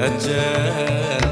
janjimu